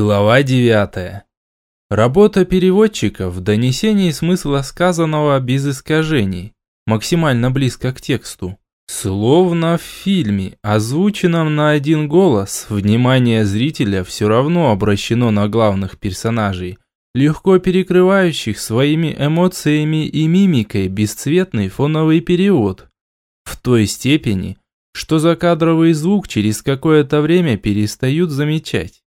Глава 9. Работа переводчика в донесении смысла сказанного без искажений, максимально близко к тексту. Словно в фильме, озвученном на один голос, внимание зрителя все равно обращено на главных персонажей, легко перекрывающих своими эмоциями и мимикой бесцветный фоновый перевод. В той степени, что закадровый звук через какое-то время перестают замечать.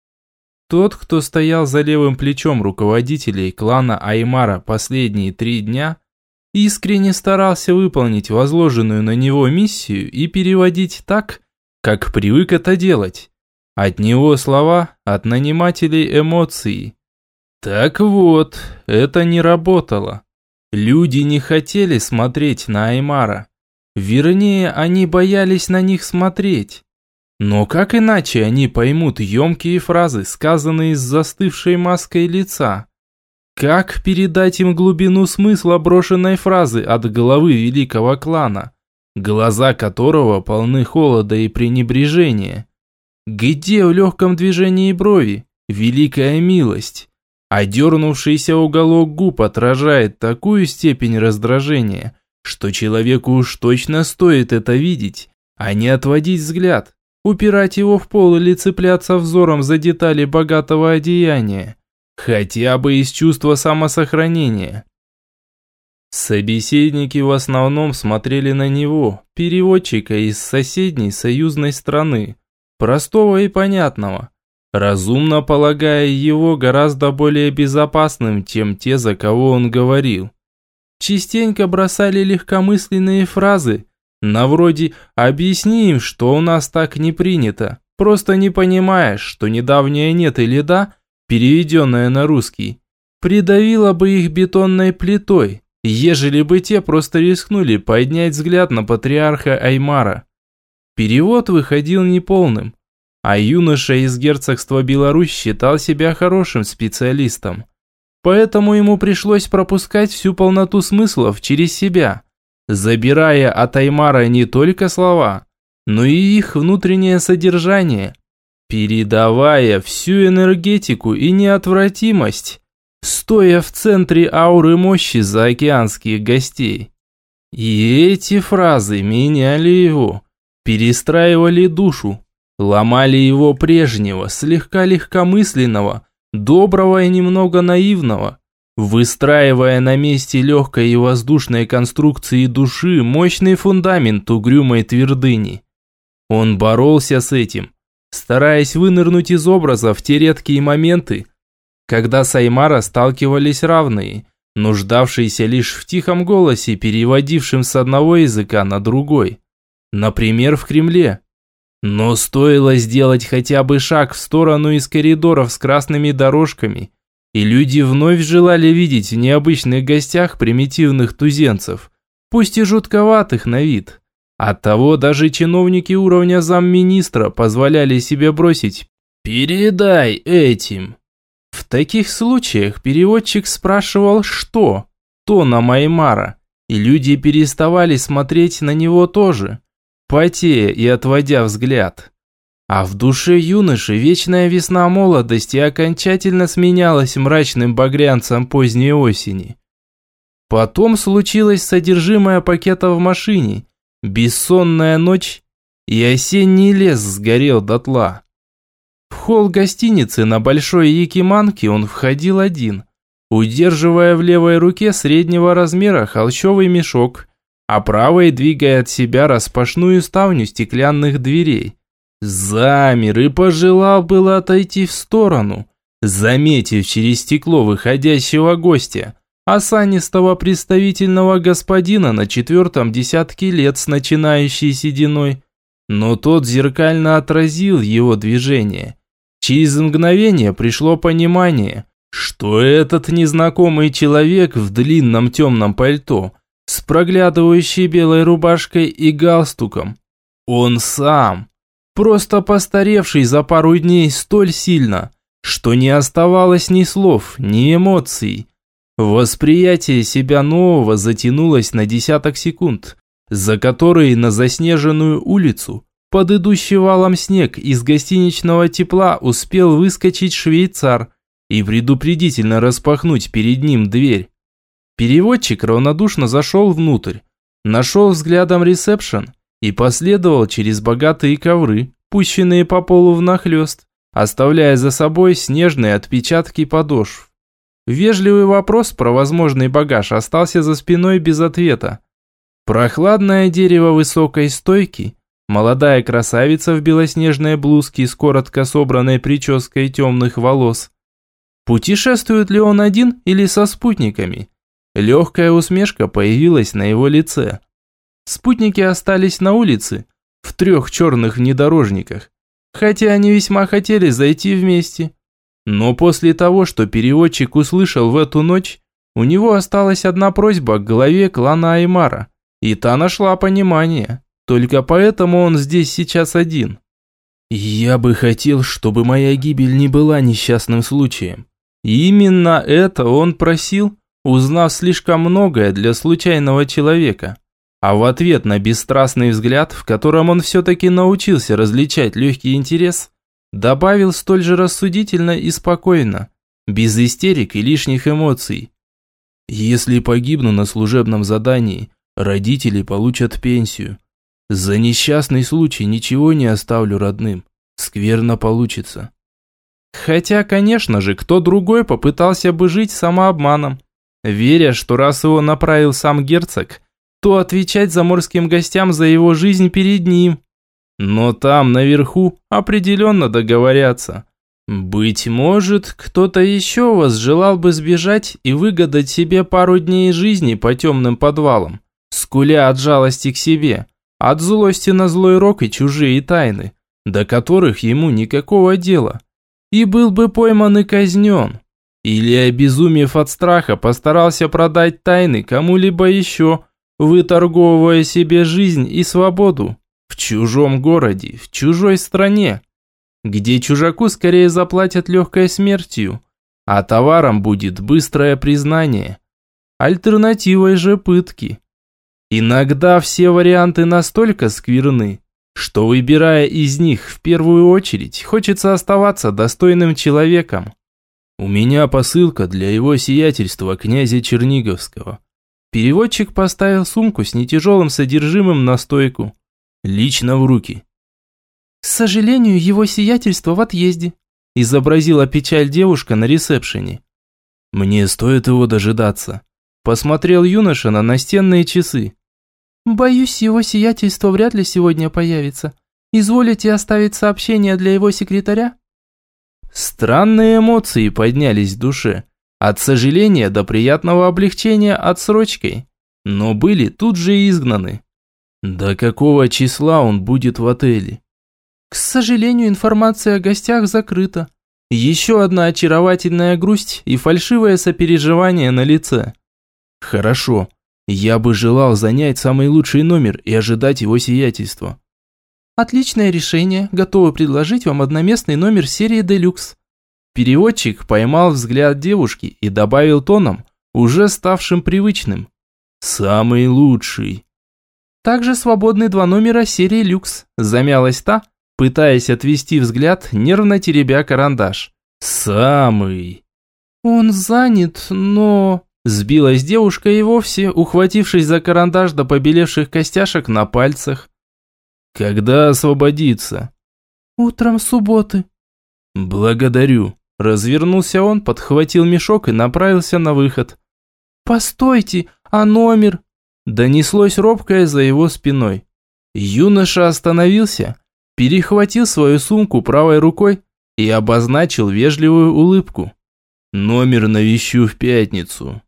Тот, кто стоял за левым плечом руководителей клана Аймара последние три дня, искренне старался выполнить возложенную на него миссию и переводить так, как привык это делать. От него слова, от нанимателей эмоции. Так вот, это не работало. Люди не хотели смотреть на Аймара. Вернее, они боялись на них смотреть. Но как иначе они поймут емкие фразы, сказанные с застывшей маской лица? Как передать им глубину смысла брошенной фразы от головы великого клана, глаза которого полны холода и пренебрежения? Где в легком движении брови великая милость? Одернувшийся уголок губ отражает такую степень раздражения, что человеку уж точно стоит это видеть, а не отводить взгляд, упирать его в пол или цепляться взором за детали богатого одеяния, хотя бы из чувства самосохранения. Собеседники в основном смотрели на него, переводчика из соседней союзной страны, простого и понятного, разумно полагая его гораздо более безопасным, чем те, за кого он говорил. Частенько бросали легкомысленные фразы, на вроде «объясни им, что у нас так не принято, просто не понимаешь, что недавняя «нет» или «да», переведенная на русский, придавила бы их бетонной плитой, ежели бы те просто рискнули поднять взгляд на патриарха Аймара. Перевод выходил неполным, а юноша из герцогства Беларусь считал себя хорошим специалистом. Поэтому ему пришлось пропускать всю полноту смыслов через себя – забирая от Аймара не только слова, но и их внутреннее содержание, передавая всю энергетику и неотвратимость, стоя в центре ауры мощи заокеанских гостей. И эти фразы меняли его, перестраивали душу, ломали его прежнего, слегка легкомысленного, доброго и немного наивного, выстраивая на месте легкой и воздушной конструкции души мощный фундамент угрюмой твердыни. Он боролся с этим, стараясь вынырнуть из образа в те редкие моменты, когда с Аймара сталкивались равные, нуждавшиеся лишь в тихом голосе, переводившем с одного языка на другой. Например, в Кремле. Но стоило сделать хотя бы шаг в сторону из коридоров с красными дорожками – и люди вновь желали видеть в необычных гостях примитивных тузенцев, пусть и жутковатых на вид. Оттого даже чиновники уровня замминистра позволяли себе бросить «передай этим». В таких случаях переводчик спрашивал «что?» тона Маймара, и люди переставали смотреть на него тоже, потея и отводя взгляд. А в душе юноши вечная весна молодости окончательно сменялась мрачным багрянцем поздней осени. Потом случилось содержимое пакета в машине, бессонная ночь и осенний лес сгорел дотла. В холл гостиницы на Большой Якиманке он входил один, удерживая в левой руке среднего размера холщовый мешок, а правой двигая от себя распашную ставню стеклянных дверей. Замер и пожелал было отойти в сторону, заметив через стекло выходящего гостя, осанистого представительного господина на четвертом десятке лет с начинающей сединой. Но тот зеркально отразил его движение. Через мгновение пришло понимание, что этот незнакомый человек в длинном темном пальто с проглядывающей белой рубашкой и галстуком. Он сам просто постаревший за пару дней столь сильно, что не оставалось ни слов, ни эмоций. Восприятие себя нового затянулось на десяток секунд, за которые на заснеженную улицу Под идущий валом снег из гостиничного тепла успел выскочить швейцар и предупредительно распахнуть перед ним дверь. Переводчик равнодушно зашел внутрь, нашел взглядом ресепшн и последовал через богатые ковры, пущенные по полу внахлёст, оставляя за собой снежные отпечатки подошв. Вежливый вопрос про возможный багаж остался за спиной без ответа. Прохладное дерево высокой стойки, молодая красавица в белоснежной блузке с коротко собранной прической темных волос. Путешествует ли он один или со спутниками? Легкая усмешка появилась на его лице. Спутники остались на улице, в трех черных внедорожниках, хотя они весьма хотели зайти вместе. Но после того, что переводчик услышал в эту ночь, у него осталась одна просьба к главе клана Аймара, и та нашла понимание. Только поэтому он здесь сейчас один. Я бы хотел, чтобы моя гибель не была несчастным случаем. Именно это он просил, узнав слишком многое для случайного человека. А в ответ на бесстрастный взгляд, в котором он все-таки научился различать легкий интерес, добавил столь же рассудительно и спокойно, без истерик и лишних эмоций. «Если погибну на служебном задании, родители получат пенсию. За несчастный случай ничего не оставлю родным. Скверно получится». Хотя, конечно же, кто другой попытался бы жить самообманом, веря, что раз его направил сам герцог – то отвечать заморским гостям за его жизнь перед ним. Но там, наверху, определенно договорятся. Быть может, кто-то еще вас желал бы сбежать и выгадать себе пару дней жизни по темным подвалам, скуля от жалости к себе, от злости на злой рок и чужие тайны, до которых ему никакого дела. И был бы пойман и казнен. Или, обезумев от страха, постарался продать тайны кому-либо еще – выторговывая себе жизнь и свободу в чужом городе, в чужой стране, где чужаку скорее заплатят легкой смертью, а товаром будет быстрое признание. Альтернативой же пытки. Иногда все варианты настолько скверны, что выбирая из них в первую очередь, хочется оставаться достойным человеком. У меня посылка для его сиятельства князя Черниговского. Переводчик поставил сумку с нетяжелым содержимым на стойку. Лично в руки. «К сожалению, его сиятельство в отъезде», изобразила печаль девушка на ресепшене. «Мне стоит его дожидаться», посмотрел юноша на настенные часы. «Боюсь, его сиятельство вряд ли сегодня появится. Изволите оставить сообщение для его секретаря?» Странные эмоции поднялись в душе. От сожаления до приятного облегчения отсрочкой. Но были тут же изгнаны. До какого числа он будет в отеле? К сожалению, информация о гостях закрыта. Еще одна очаровательная грусть и фальшивое сопереживание на лице. Хорошо, я бы желал занять самый лучший номер и ожидать его сиятельства. Отличное решение, готовы предложить вам одноместный номер серии Deluxe. Переводчик поймал взгляд девушки и добавил тоном, уже ставшим привычным. «Самый лучший». Также свободны два номера серии «Люкс», замялась та, пытаясь отвести взгляд, нервно теребя карандаш. «Самый». «Он занят, но...» Сбилась девушка и вовсе, ухватившись за карандаш до побелевших костяшек на пальцах. «Когда освободится?» «Утром субботы». «Благодарю». Развернулся он, подхватил мешок и направился на выход. «Постойте, а номер?» Донеслось робкое за его спиной. Юноша остановился, перехватил свою сумку правой рукой и обозначил вежливую улыбку. «Номер навещу в пятницу».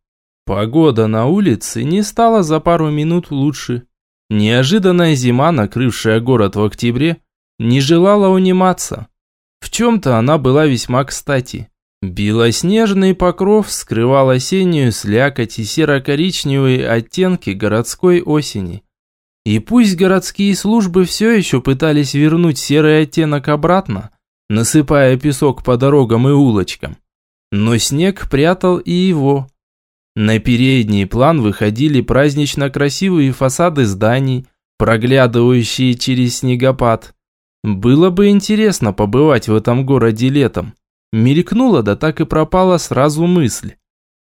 Погода на улице не стала за пару минут лучше. Неожиданная зима, накрывшая город в октябре, не желала униматься. В чем-то она была весьма кстати. Белоснежный покров скрывал осеннюю слякоть и серо-коричневые оттенки городской осени. И пусть городские службы все еще пытались вернуть серый оттенок обратно, насыпая песок по дорогам и улочкам, но снег прятал и его. На передний план выходили празднично красивые фасады зданий, проглядывающие через снегопад – Было бы интересно побывать в этом городе летом. Мелькнула, да так и пропала сразу мысль.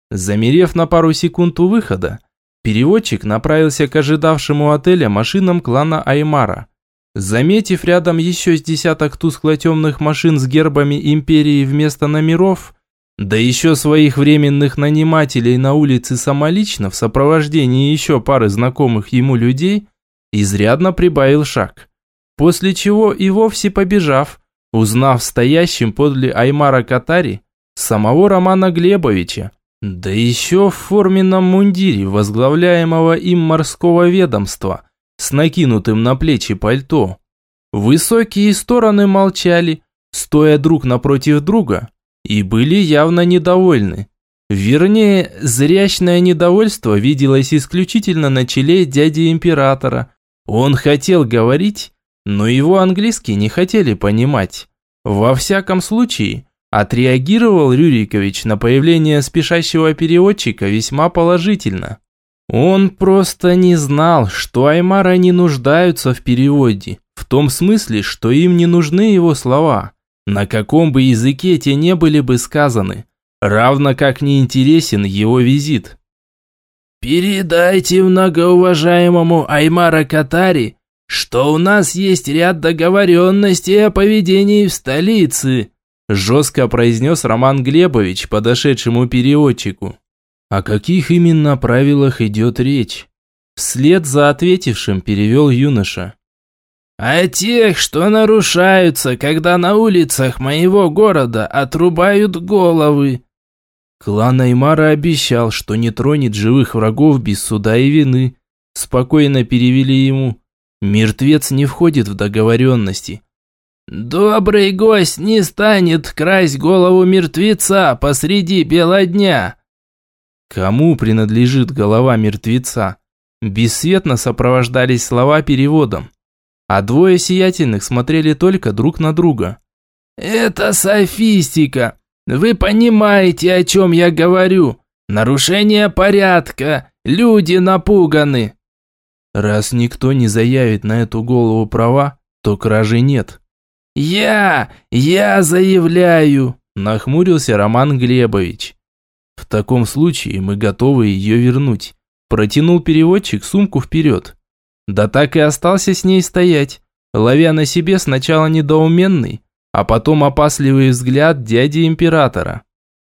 Замерев на пару секунд у выхода, переводчик направился к ожидавшему отеля машинам клана Аймара. Заметив рядом еще с десяток тускло-темных машин с гербами империи вместо номеров, да еще своих временных нанимателей на улице самолично в сопровождении еще пары знакомых ему людей, изрядно прибавил шаг. После чего и вовсе побежав, узнав стоящим подле Аймара Катари, самого Романа Глебовича, да еще в форменном мундире возглавляемого им морского ведомства, с накинутым на плечи пальто. Высокие стороны молчали, стоя друг напротив друга, и были явно недовольны. Вернее, зрячное недовольство виделось исключительно на челе дяди императора. Он хотел говорить, но его английский не хотели понимать. Во всяком случае, отреагировал Рюрикович на появление спешащего переводчика весьма положительно. Он просто не знал, что Аймара не нуждаются в переводе, в том смысле, что им не нужны его слова, на каком бы языке те не были бы сказаны, равно как не интересен его визит. «Передайте многоуважаемому Аймара Катари, что у нас есть ряд договоренностей о поведении в столице», жестко произнес Роман Глебович, подошедшему переводчику. О каких именно правилах идет речь? Вслед за ответившим перевел юноша. «О тех, что нарушаются, когда на улицах моего города отрубают головы». Клан Аймара обещал, что не тронет живых врагов без суда и вины. Спокойно перевели ему. Мертвец не входит в договоренности. «Добрый гость не станет красть голову мертвеца посреди бела дня!» Кому принадлежит голова мертвеца? Бесцветно сопровождались слова переводом, а двое сиятельных смотрели только друг на друга. «Это софистика! Вы понимаете, о чем я говорю? Нарушение порядка, люди напуганы!» Раз никто не заявит на эту голову права, то кражи нет. «Я, я заявляю!» – нахмурился Роман Глебович. «В таком случае мы готовы ее вернуть», – протянул переводчик сумку вперед. Да так и остался с ней стоять, ловя на себе сначала недоуменный, а потом опасливый взгляд дяди императора.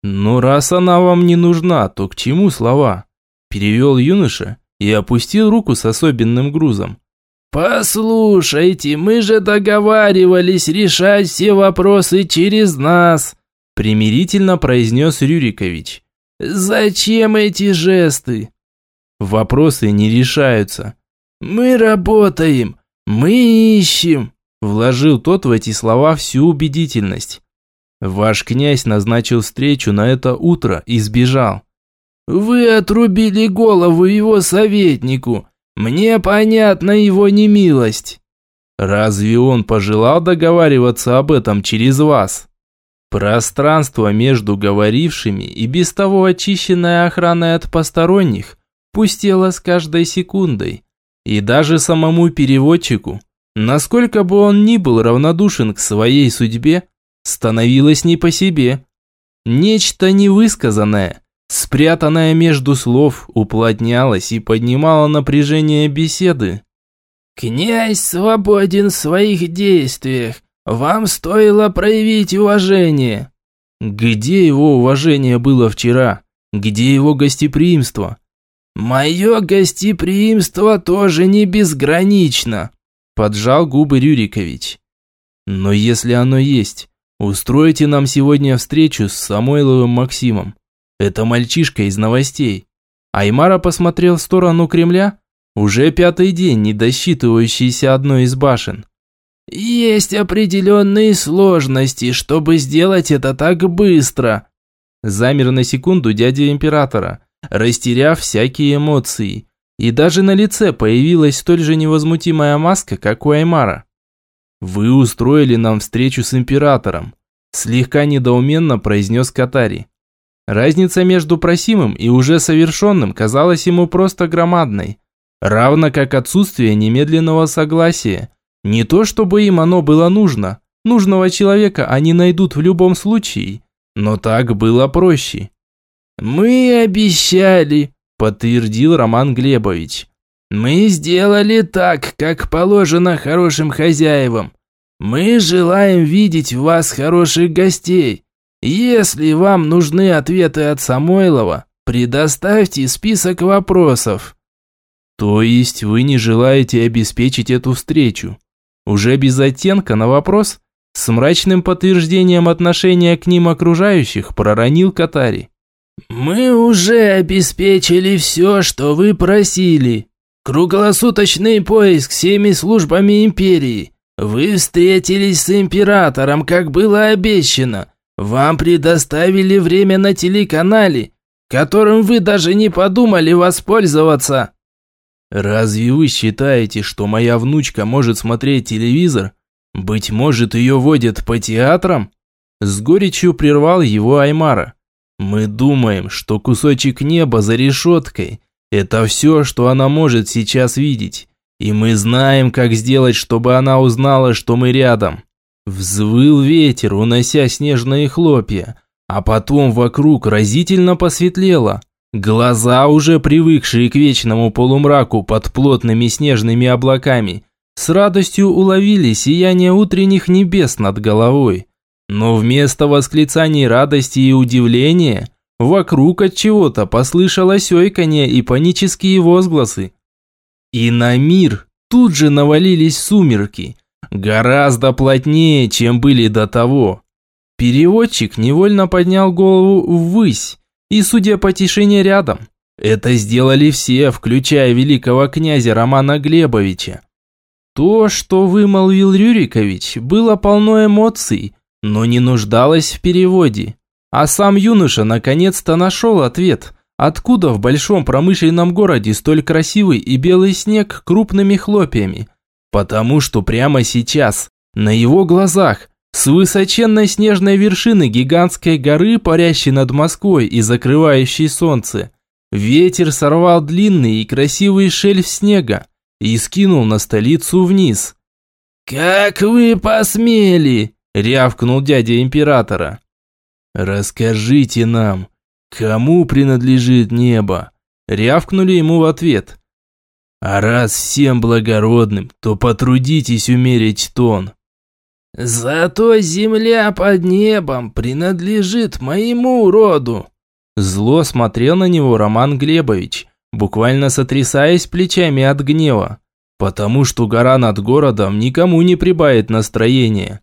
«Ну раз она вам не нужна, то к чему слова?» – перевел юноша и опустил руку с особенным грузом. «Послушайте, мы же договаривались решать все вопросы через нас», примирительно произнес Рюрикович. «Зачем эти жесты?» «Вопросы не решаются». «Мы работаем, мы ищем», вложил тот в эти слова всю убедительность. Ваш князь назначил встречу на это утро и сбежал. Вы отрубили голову его советнику. Мне понятна его немилость. Разве он пожелал договариваться об этом через вас? Пространство между говорившими и без того очищенное охраной от посторонних пустело с каждой секундой. И даже самому переводчику, насколько бы он ни был равнодушен к своей судьбе, становилось не по себе. Нечто невысказанное, спрятанное между слов, уплотнялось и поднимало напряжение беседы. «Князь свободен в своих действиях. Вам стоило проявить уважение». Где его уважение было вчера? Где его гостеприимство? «Мое гостеприимство тоже не безгранично», – поджал губы Рюрикович. «Но если оно есть, устройте нам сегодня встречу с Самойловым Максимом. Это мальчишка из новостей. Аймара посмотрел в сторону Кремля, уже пятый день не досчитывающийся одной из башен. «Есть определенные сложности, чтобы сделать это так быстро», замер на секунду дядя императора, растеряв всякие эмоции. И даже на лице появилась столь же невозмутимая маска, как у Аймара. «Вы устроили нам встречу с императором», слегка недоуменно произнес Катари. Разница между просимым и уже совершенным казалась ему просто громадной, равно как отсутствие немедленного согласия, Не то чтобы им оно было нужно, нужного человека они найдут в любом случае, но так было проще. «Мы обещали», – подтвердил Роман Глебович. «Мы сделали так, как положено хорошим хозяевам. Мы желаем видеть в вас хороших гостей. Если вам нужны ответы от Самойлова, предоставьте список вопросов». То есть вы не желаете обеспечить эту встречу? Уже без оттенка на вопрос, с мрачным подтверждением отношения к ним окружающих, проронил Катари. «Мы уже обеспечили все, что вы просили. Круглосуточный поиск всеми службами империи. Вы встретились с императором, как было обещано. Вам предоставили время на телеканале, которым вы даже не подумали воспользоваться». «Разве вы считаете, что моя внучка может смотреть телевизор? Быть может, ее водят по театрам?» С горечью прервал его Аймара. «Мы думаем, что кусочек неба за решеткой – это все, что она может сейчас видеть. И мы знаем, как сделать, чтобы она узнала, что мы рядом». Взвыл ветер, унося снежные хлопья, а потом вокруг разительно посветлело – Глаза, уже привыкшие к вечному полумраку под плотными снежными облаками, с радостью уловили сияние утренних небес над головой. Но вместо восклицаний радости и удивления, вокруг от чего-то послышалось ойканье и панические возгласы. И на мир тут же навалились сумерки, гораздо плотнее, чем были до того. Переводчик невольно поднял голову ввысь, и, судя по тишине рядом, это сделали все, включая великого князя Романа Глебовича. То, что вымолвил Рюрикович, было полно эмоций, но не нуждалось в переводе. А сам юноша наконец-то нашел ответ, откуда в большом промышленном городе столь красивый и белый снег крупными хлопьями. Потому что прямо сейчас, на его глазах, с высоченной снежной вершины гигантской горы, парящей над Москвой и закрывающей солнце, ветер сорвал длинный и красивый шельф снега и скинул на столицу вниз. «Как вы посмели!» – рявкнул дядя императора. «Расскажите нам, кому принадлежит небо?» – рявкнули ему в ответ. «А раз всем благородным, то потрудитесь умерить тон». «Зато земля под небом принадлежит моему роду!» Зло смотрел на него Роман Глебович, буквально сотрясаясь плечами от гнева, потому что гора над городом никому не прибавит настроения.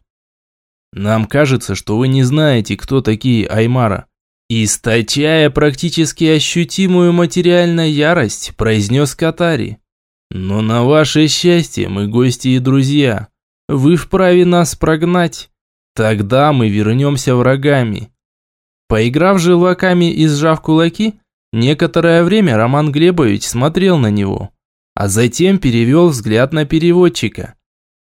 Нам кажется, что вы не знаете, кто такие Аймара. Источая практически ощутимую материальную ярость, произнес Катари. Но на ваше счастье мы гости и друзья. Вы вправе нас прогнать. Тогда мы вернемся врагами. Поиграв желваками и сжав кулаки, некоторое время Роман Глебович смотрел на него, а затем перевел взгляд на переводчика.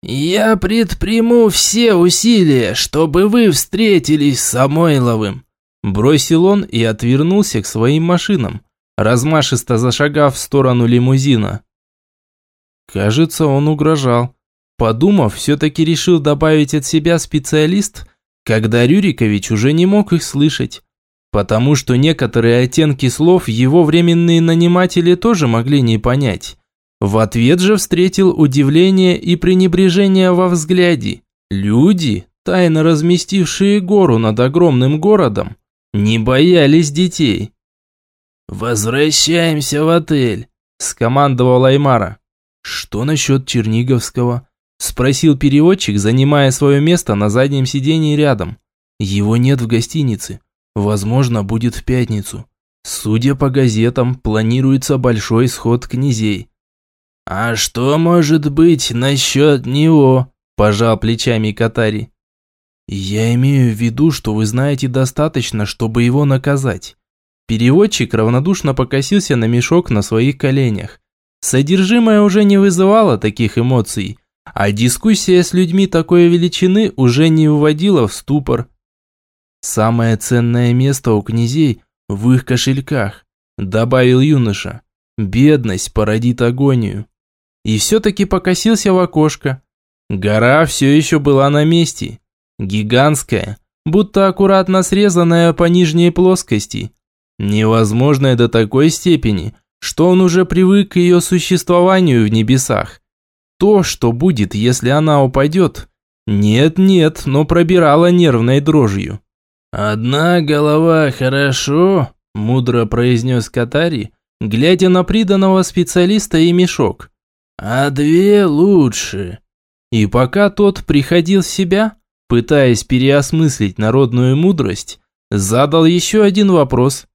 «Я предприму все усилия, чтобы вы встретились с Самойловым», бросил он и отвернулся к своим машинам, размашисто зашагав в сторону лимузина. Кажется, он угрожал. Подумав, все-таки решил добавить от себя специалист, когда Рюрикович уже не мог их слышать. Потому что некоторые оттенки слов его временные наниматели тоже могли не понять. В ответ же встретил удивление и пренебрежение во взгляде. Люди, тайно разместившие гору над огромным городом, не боялись детей. «Возвращаемся в отель», – скомандовал Аймара. «Что насчет Черниговского?» Спросил переводчик, занимая свое место на заднем сидении рядом. Его нет в гостинице. Возможно, будет в пятницу. Судя по газетам, планируется большой сход князей. «А что может быть насчет него?» – пожал плечами Катари. «Я имею в виду, что вы знаете достаточно, чтобы его наказать». Переводчик равнодушно покосился на мешок на своих коленях. Содержимое уже не вызывало таких эмоций, а дискуссия с людьми такой величины уже не вводила в ступор. «Самое ценное место у князей в их кошельках», добавил юноша. «Бедность породит агонию». И все-таки покосился в окошко. Гора все еще была на месте. Гигантская, будто аккуратно срезанная по нижней плоскости. Невозможная до такой степени, что он уже привык к ее существованию в небесах. То, что будет, если она упадет, нет-нет, но пробирала нервной дрожью. «Одна голова хорошо», – мудро произнес Катари, глядя на приданного специалиста и мешок. «А две лучше». И пока тот приходил в себя, пытаясь переосмыслить народную мудрость, задал еще один вопрос,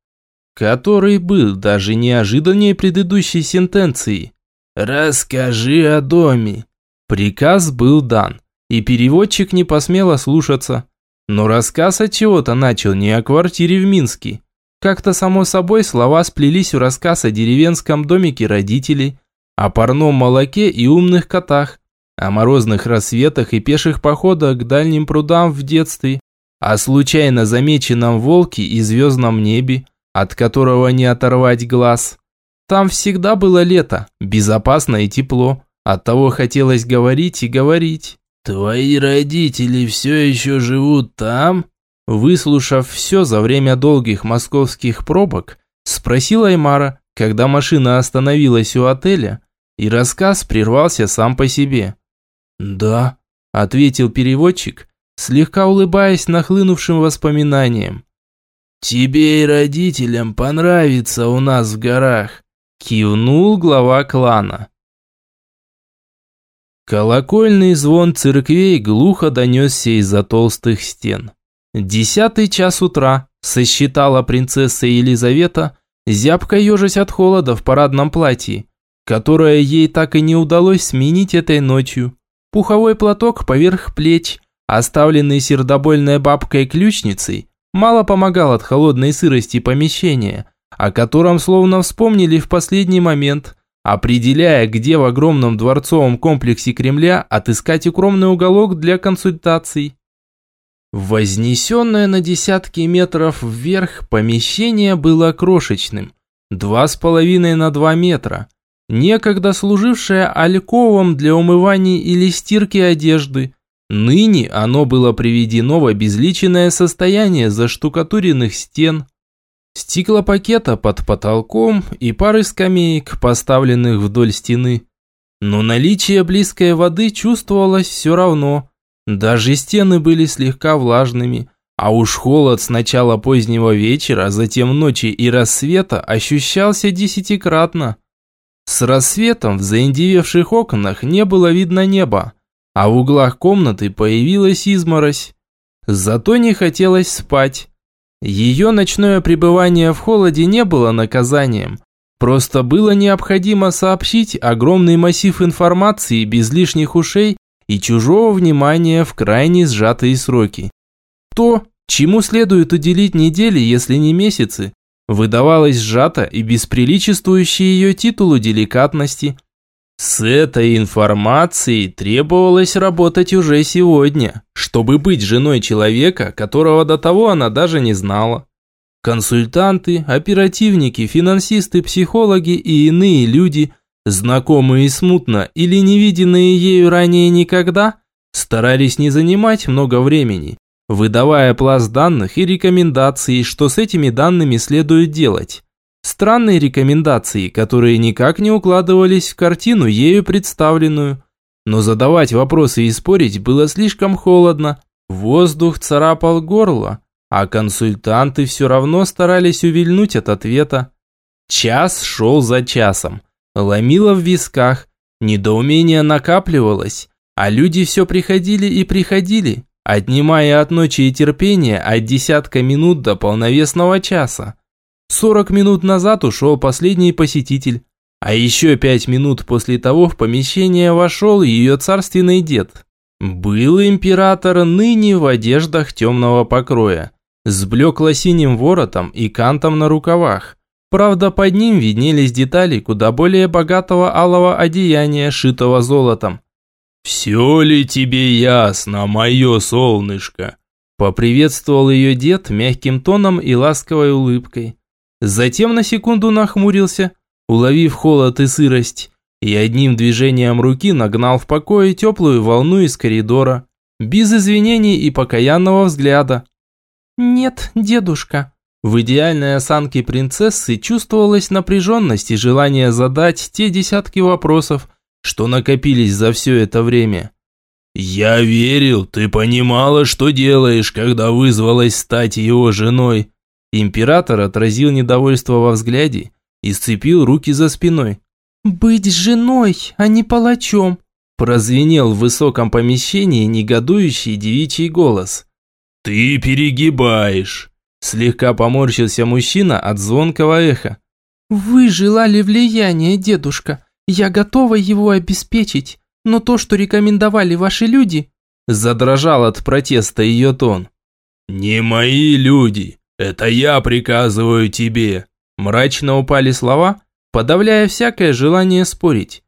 который был даже неожиданнее предыдущей сентенции. «Расскажи о доме». Приказ был дан, и переводчик не посмел ослушаться. Но рассказ от чего-то начал не о квартире в Минске. Как-то само собой слова сплелись в рассказ о деревенском домике родителей, о парном молоке и умных котах, о морозных рассветах и пеших походах к дальним прудам в детстве, о случайно замеченном волке и звездном небе, от которого не оторвать глаз. Там всегда было лето, безопасно и тепло, оттого хотелось говорить и говорить. «Твои родители все еще живут там?» Выслушав все за время долгих московских пробок, спросила Аймара, когда машина остановилась у отеля, и рассказ прервался сам по себе. «Да», – ответил переводчик, слегка улыбаясь нахлынувшим воспоминаниям. «Тебе и родителям понравится у нас в горах», – кивнул глава клана. Колокольный звон церквей глухо донесся из-за толстых стен. Десятый час утра, сосчитала принцесса Елизавета, зябко ежась от холода в парадном платье, которое ей так и не удалось сменить этой ночью. Пуховой платок поверх плеч, оставленный сердобольной бабкой-ключницей, мало помогал от холодной сырости помещения, о котором словно вспомнили в последний момент – определяя, где в огромном дворцовом комплексе Кремля отыскать укромный уголок для консультаций. Вознесенное на десятки метров вверх помещение было крошечным, два с половиной на два метра, некогда служившее альковом для умывания или стирки одежды. Ныне оно было приведено в обезличенное состояние заштукатуренных стен, стеклопакета под потолком и пары скамеек, поставленных вдоль стены. Но наличие близкой воды чувствовалось все равно. Даже стены были слегка влажными, а уж холод с начала позднего вечера, затем ночи и рассвета ощущался десятикратно. С рассветом в заиндевевших окнах не было видно неба, а в углах комнаты появилась изморозь. Зато не хотелось спать. Ее ночное пребывание в холоде не было наказанием. Просто было необходимо сообщить огромный массив информации без лишних ушей и чужого внимания в крайне сжатые сроки. То, чему следует уделить недели, если не месяцы, выдавалось сжато и без приличествующей ее титулу деликатности. С этой информацией требовалось работать уже сегодня, чтобы быть женой человека, которого до того она даже не знала. Консультанты, оперативники, финансисты, психологи и иные люди, знакомые смутно или не виденные ею ранее никогда, старались не занимать много времени, выдавая пласт данных и рекомендаций, что с этими данными следует делать. Странные рекомендации, которые никак не укладывались в картину, ею представленную. Но задавать вопросы и спорить было слишком холодно. Воздух царапал горло, а консультанты все равно старались увильнуть от ответа. Час шел за часом. Ломило в висках, недоумение накапливалось, а люди все приходили и приходили, отнимая от ночи и терпения от десятка минут до полновесного часа. Сорок минут назад ушел последний посетитель, а еще пять минут после того в помещение вошел ее царственный дед. Был император ныне в одеждах темного покроя, с блекло-синим воротом и кантом на рукавах. Правда, под ним виднелись детали куда более богатого алого одеяния, шитого золотом. «Все ли тебе ясно, мое солнышко?» Поприветствовал ее дед мягким тоном и ласковой улыбкой. Затем на секунду нахмурился, уловив холод и сырость, и одним движением руки нагнал в покое теплую волну из коридора, без извинений и покаянного взгляда. «Нет, дедушка». В идеальной осанке принцессы чувствовалась напряженность и желание задать те десятки вопросов, что накопились за все это время. «Я верил, ты понимала, что делаешь, когда вызвалась стать его женой». Император отразил недовольство во взгляде и сцепил руки за спиной. «Быть женой, а не палачом», прозвенел в высоком помещении негодующий девичий голос. «Ты перегибаешь!» Слегка поморщился мужчина от звонкого эха. «Вы желали влияния, дедушка. Я готова его обеспечить. Но то, что рекомендовали ваши люди...» Задрожал от протеста ее тон. «Не мои люди. Это я приказываю тебе». Мрачно упали слова, подавляя всякое желание спорить.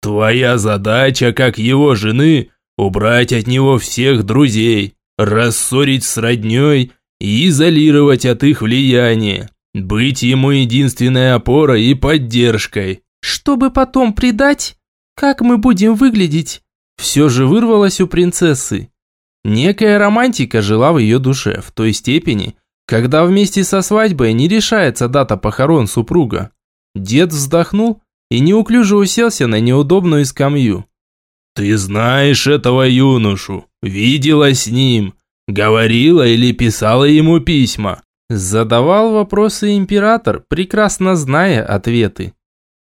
«Твоя задача, как его жены, убрать от него всех друзей, рассорить с родней и изолировать от их влияния, быть ему единственной опорой и поддержкой». «Чтобы потом предать?» Как мы будем выглядеть?» Все же вырвалось у принцессы. Некая романтика жила в ее душе в той степени, когда вместе со свадьбой не решается дата похорон супруга. Дед вздохнул и неуклюже уселся на неудобную скамью. «Ты знаешь этого юношу, видела с ним, говорила или писала ему письма?» Задавал вопросы император, прекрасно зная ответы.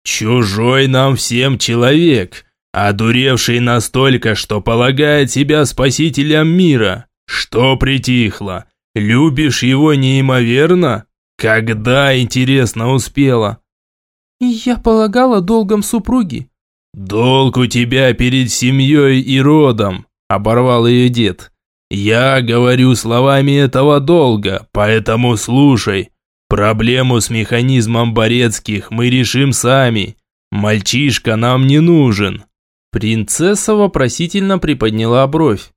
Чужой нам всем человек, одуревший настолько, что полагает себя спасителем мира. Что притихло? Любишь его неимоверно? Когда, интересно, успела? Я полагала долгом супруги. Долг у тебя перед семьей и родом, оборвал ее дед. Я говорю словами этого долга, поэтому слушай. Проблему с механизмом Борецких мы решим сами. Мальчишка нам не нужен. Принцесса вопросительно приподняла бровь.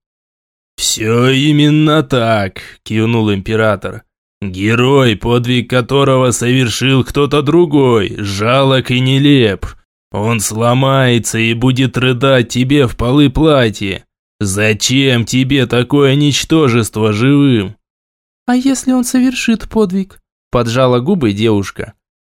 «Все именно так», – кивнул император. «Герой, подвиг которого совершил кто-то другой, жалок и нелеп. Он сломается и будет рыдать тебе в полы платья. Зачем тебе такое ничтожество живым?» «А если он совершит подвиг?» Поджала губы девушка.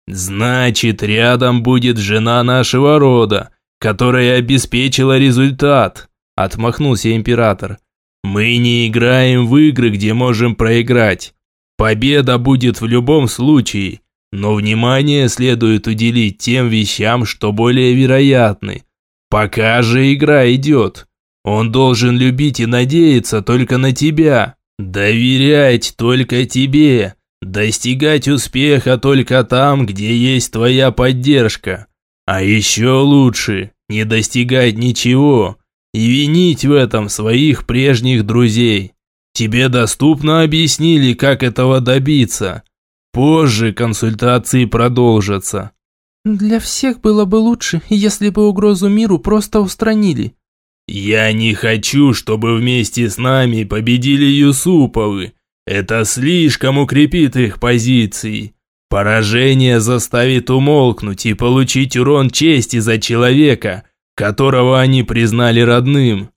«Значит, рядом будет жена нашего рода, которая обеспечила результат», отмахнулся император. «Мы не играем в игры, где можем проиграть. Победа будет в любом случае, но внимание следует уделить тем вещам, что более вероятны. Пока же игра идет. Он должен любить и надеяться только на тебя, доверять только тебе, Достигать успеха только там, где есть твоя поддержка. А еще лучше не достигать ничего и винить в этом своих прежних друзей. Тебе доступно объяснили, как этого добиться. Позже консультации продолжатся. Для всех было бы лучше, если бы угрозу миру просто устранили. Я не хочу, чтобы вместе с нами победили Юсуповы это слишком укрепит их позиции. Поражение заставит умолкнуть и получить урон чести за человека, которого они признали родным.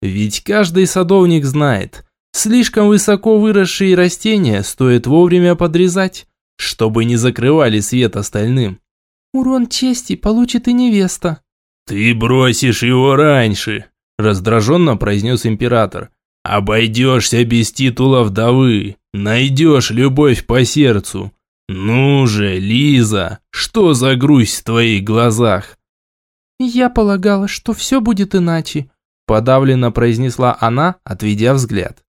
Ведь каждый садовник знает, слишком высоко выросшие растения стоит вовремя подрезать, чтобы не закрывали свет остальным. Урон чести получит и невеста. Ты бросишь его раньше, раздраженно произнес император. Обойдешься без титула вдовы, найдешь любовь по сердцу. Ну же, Лиза, что за грусть в твоих глазах? Я полагала, что все будет иначе, подавленно произнесла она, отведя взгляд.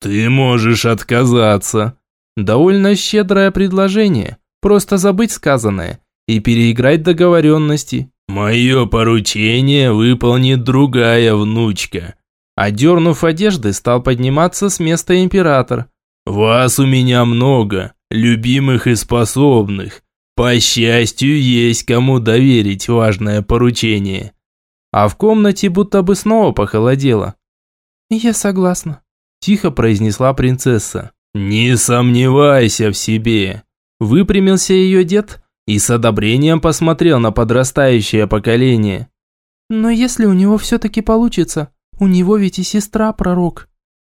Ты можешь отказаться. Довольно щедрое предложение, просто забыть сказанное и переиграть договоренности. Мое поручение выполнит другая внучка. Одернув одежды, стал подниматься с места император. «Вас у меня много, любимых и способных. По счастью, есть кому доверить важное поручение». А в комнате будто бы снова похолодело. «Я согласна», – тихо произнесла принцесса. «Не сомневайся в себе», – выпрямился ее дед и с одобрением посмотрел на подрастающее поколение. «Но если у него все-таки получится, у него ведь и сестра пророк».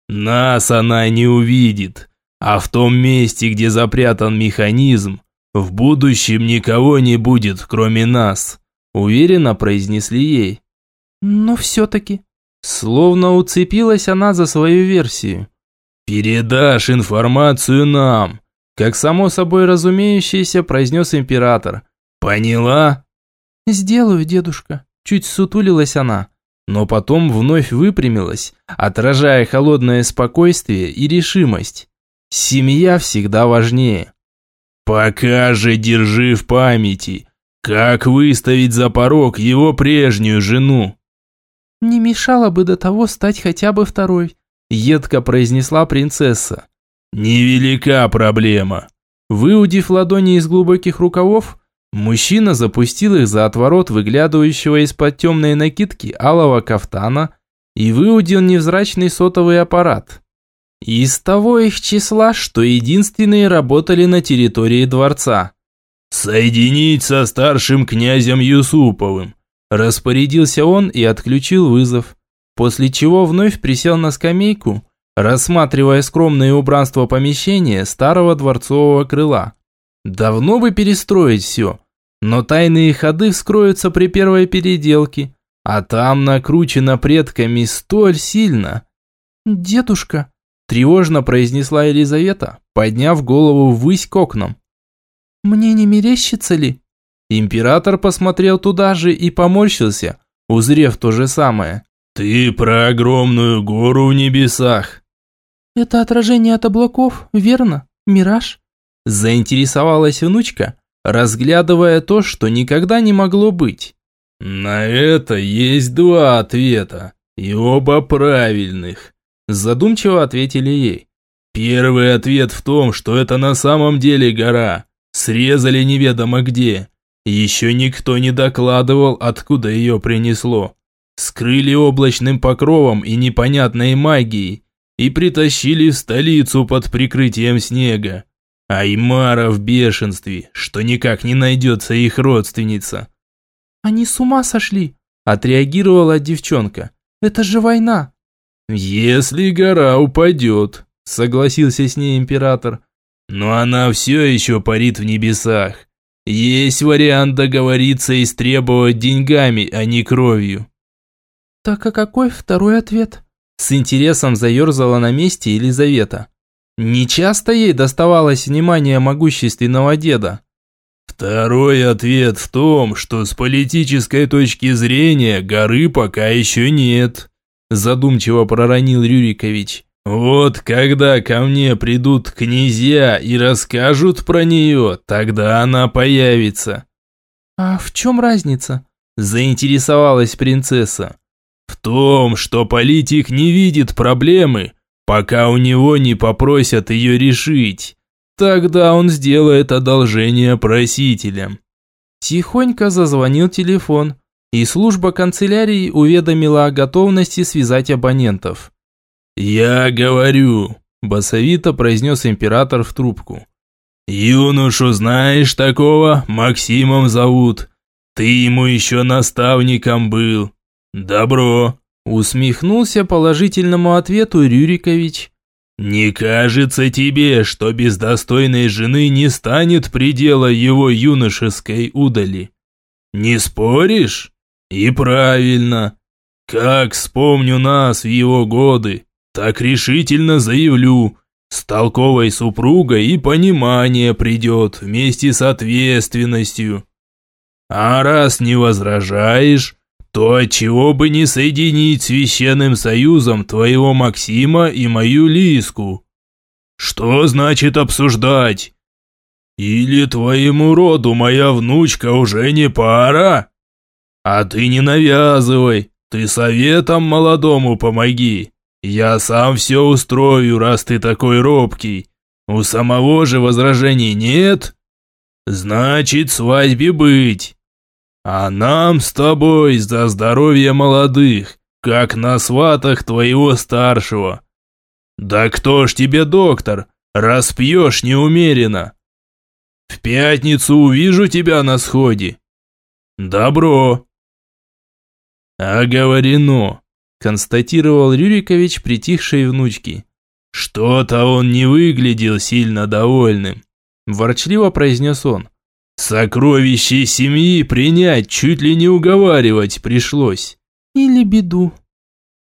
«Нас она не увидит, а в том месте, где запрятан механизм, в будущем никого не будет, кроме нас», уверенно произнесли ей. «Но все-таки...» Словно уцепилась она за свою версию. «Передашь информацию нам», как само собой разумеющееся произнес император. «Поняла?» «Сделаю, дедушка», чуть сутулилась она, но потом вновь выпрямилась, отражая холодное спокойствие и решимость. Семья всегда важнее. «Пока же держи в памяти, как выставить за порог его прежнюю жену?» «Не мешало бы до того стать хотя бы второй», едко произнесла принцесса. «Невелика проблема». Выудив ладони из глубоких рукавов, мужчина запустил их за отворот выглядывающего из-под темной накидки алого кафтана и выудил невзрачный сотовый аппарат. Из того их числа, что единственные работали на территории дворца. «Соединить со старшим князем Юсуповым», распорядился он и отключил вызов, после чего вновь присел на скамейку, рассматривая скромное убранство помещения старого дворцового крыла. Давно бы перестроить все, но тайные ходы вскроются при первой переделке, а там накручено предками столь сильно. «Дедушка», – тревожно произнесла Елизавета, подняв голову ввысь к окнам. «Мне не мерещится ли?» Император посмотрел туда же и поморщился, узрев то же самое. «Ты про огромную гору в небесах?» «Это отражение от облаков, верно? Мираж?» Заинтересовалась внучка, разглядывая то, что никогда не могло быть. «На это есть два ответа, и оба правильных», задумчиво ответили ей. «Первый ответ в том, что это на самом деле гора, срезали неведомо где. Еще никто не докладывал, откуда ее принесло. Скрыли облачным покровом и непонятной магией, и притащили в столицу под прикрытием снега. Аймара в бешенстве, что никак не найдется их родственница. «Они с ума сошли!» – отреагировала девчонка. «Это же война!» «Если гора упадет», – согласился с ней император. «Но она все еще парит в небесах. Есть вариант договориться и стребовать деньгами, а не кровью». «Так а какой второй ответ?» С интересом заерзала на месте Елизавета. Не часто ей доставалось внимание могущественного деда. Второй ответ в том, что с политической точки зрения горы пока еще нет, задумчиво проронил Рюрикович. Вот когда ко мне придут князья и расскажут про нее, тогда она появится. А в чем разница? Заинтересовалась принцесса. В том, что политик не видит проблемы, пока у него не попросят ее решить. Тогда он сделает одолжение просителям. Тихонько зазвонил телефон, и служба канцелярии уведомила о готовности связать абонентов. «Я говорю», – басовито произнес император в трубку. «Юношу знаешь такого? Максимом зовут. Ты ему еще наставником был. «Добро», – усмехнулся положительному ответу Рюрикович. «Не кажется тебе, что без достойной жены не станет предела его юношеской удали? Не споришь? И правильно. Как вспомню нас в его годы, так решительно заявлю, с толковой супругой и понимание придет вместе с ответственностью. А раз не возражаешь, то чего бы не соединить священным союзом твоего Максима и мою Лиску? Что значит обсуждать? Или твоему роду моя внучка уже не пара? А ты не навязывай, ты советом молодому помоги. Я сам все устрою, раз ты такой робкий. У самого же возражений нет? Значит, свадьбе быть. А нам с тобой за здоровье молодых, как на сватах твоего старшего. Да кто ж тебе доктор, раз пьешь неумеренно? В пятницу увижу тебя на сходе». «Добро». «Оговорено», – констатировал Рюрикович притихшей внучки. «Что-то он не выглядел сильно довольным», – ворчливо произнес он. «Сокровище семьи принять чуть ли не уговаривать пришлось». «Или беду».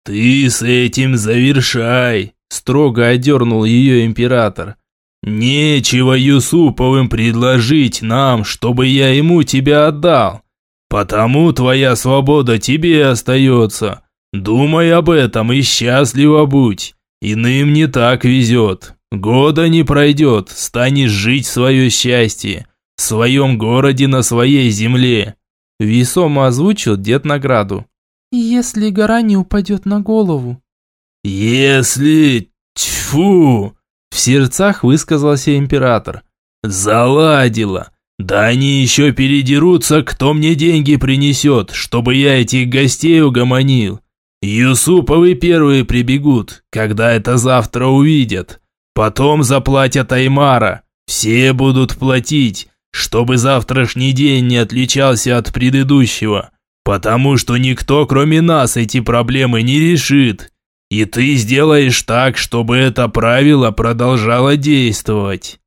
«Ты с этим завершай», – строго одернул ее император. «Нечего Юсуповым предложить нам, чтобы я ему тебя отдал. Потому твоя свобода тебе остается. Думай об этом и счастливо будь. Иным не так везет. Года не пройдет, станешь жить свое счастье. В своем городе на своей земле». Весомо озвучил дед награду. «Если гора не упадет на голову». «Если... Тьфу!» В сердцах высказался император. «Заладила! Да они еще передерутся, кто мне деньги принесет, чтобы я этих гостей угомонил. Юсуповы первые прибегут, когда это завтра увидят. Потом заплатят Аймара. Все будут платить, чтобы завтрашний день не отличался от предыдущего. Потому что никто, кроме нас, эти проблемы не решит. И ты сделаешь так, чтобы это правило продолжало действовать.